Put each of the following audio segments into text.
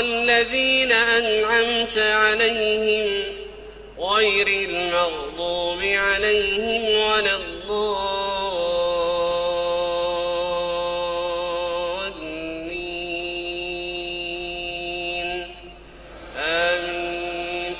الذين أنعمت عليهم غير المغضوب عليهم ولا الضالين. آمين.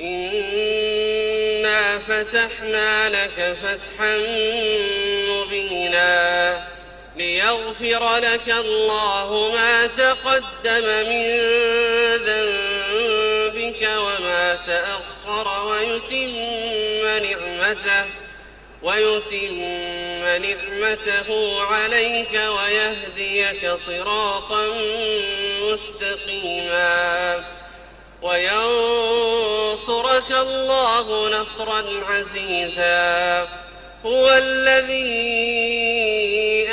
إنا فتحنا لك فتحا مبينا. ليغفر لك الله ما تقدم من ذنبك وما تأخر ويتم نعمته ويتم نعمته عليك ويهديك صراطا مستقيما. وينصرك الله نصرا عزيزا هو الذي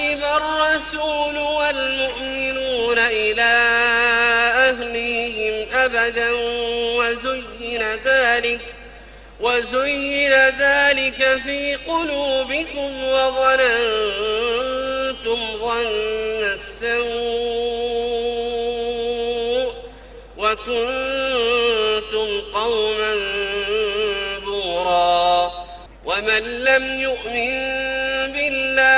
ينقلب الرسول والمؤمنون إلى أهليهم أبدا وزين ذلك وزين ذلك في قلوبكم وظننتم ظن السوء وكنتم قوما بورا. ومن لم يؤمن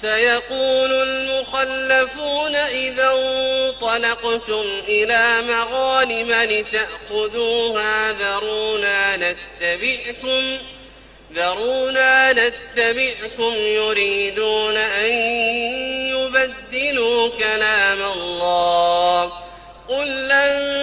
سيقول المخلفون إذا انطلقتم إلى مغانم لتأخذوها ذرونا نتبعكم ذرونا نتبعكم يريدون أن يبدلوا كلام الله قل لن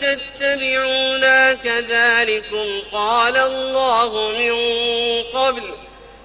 تتبعونا كذلكم قال الله من قبل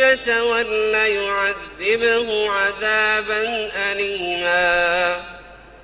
يتول يعذبه عذابا أليما.